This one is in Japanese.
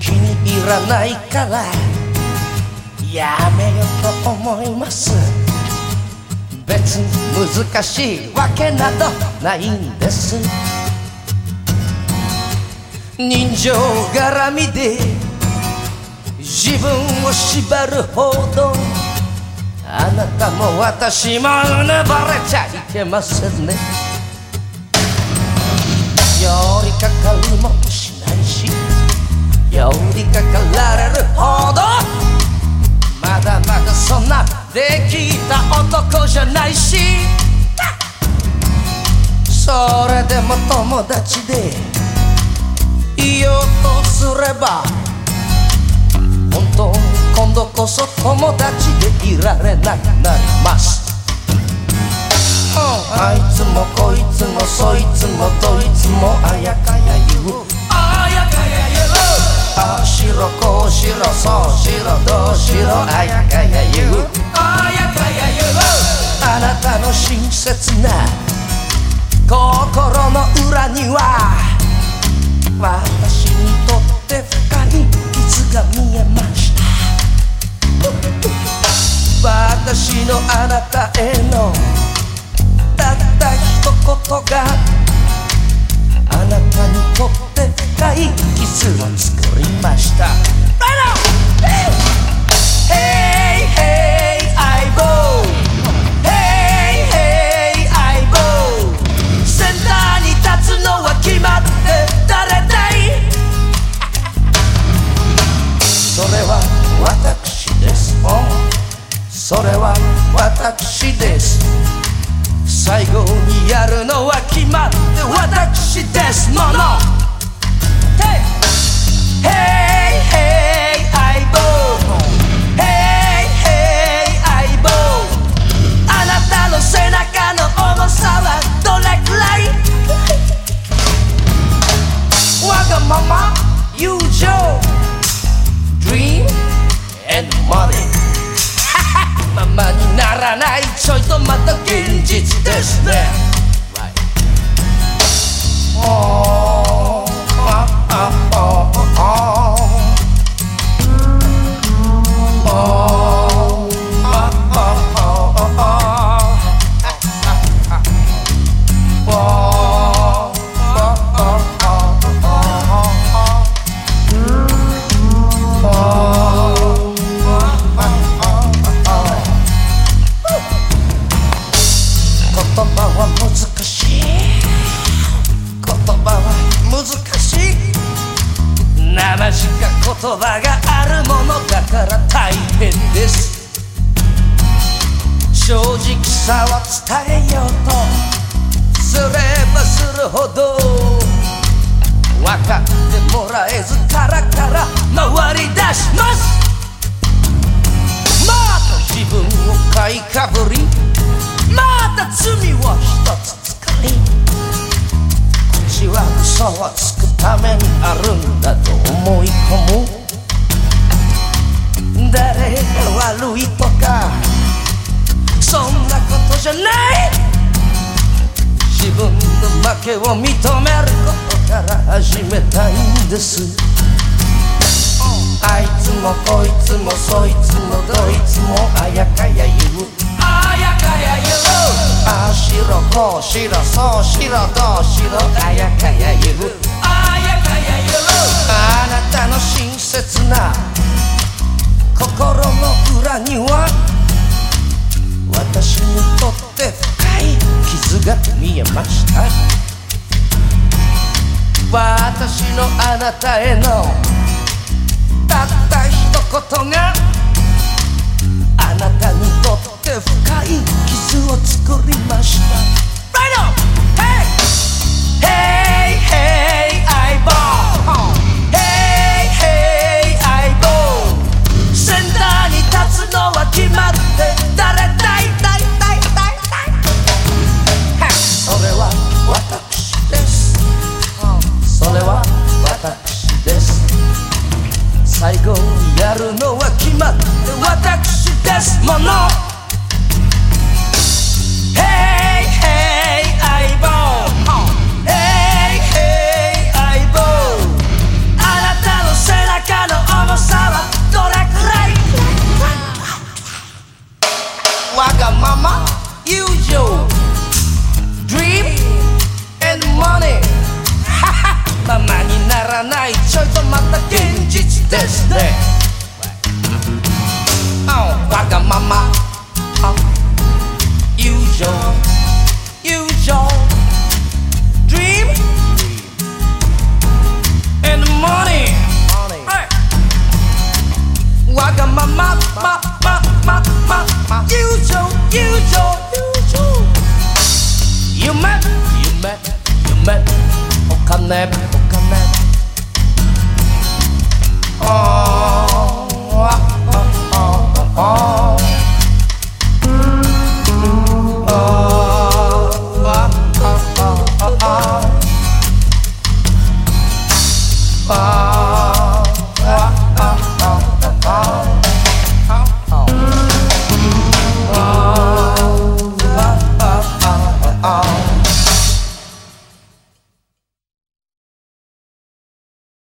気に入らないからやめようと思います別に難しいわけなどないんです人情絡みで自分を縛るほど。あなたも私もうぬぼれちゃいけませんね。寄りかかりもしないし寄りかかられるほど。まだまだそんなできた男じゃないし。それでも友達でいようとすれば本当今度こそ友達でいられなくなります。あいつもこいつもそいつもどいつもあやかや言う。あやかや言う。ああしろこうしろそうしろどうしろあやかや言うあやかや言う。あなたの親切な心の裏には私私のあなたへのたった一言が実では難しい言葉は難しい生しか言葉があるものだから大変です正直さは伝えようとすればするほど分かってもらえずカラカラ回り出します。また自分を買いかぶり。また罪を一つ作り口は嘘をつくためにあるんだと思い込む。誰が悪いとかそんなことじゃない。自分の負けを認めることから始めたいんです。あいつもこいつもそいつもどいつもあやかや言う。あやかや言う。ああしろこう。しろそう。しろどう。しろあやかや言う。あやかや言う。あなたの親切な心の裏には私にとって深い傷が見えました私のあなたへのたった一言があなたにって深い傷を作りました Right on! やるのは決まって私ですもの。あなたののさはどれくらい？わがまま？Usual Dream? And money ママにならない。ちょいとまた this day. Oh, guacamama, oh, usual, usual dream. and the I got my ma, ma, ma, ma, usual, usual, usual. You met, you met, you met, oh come there.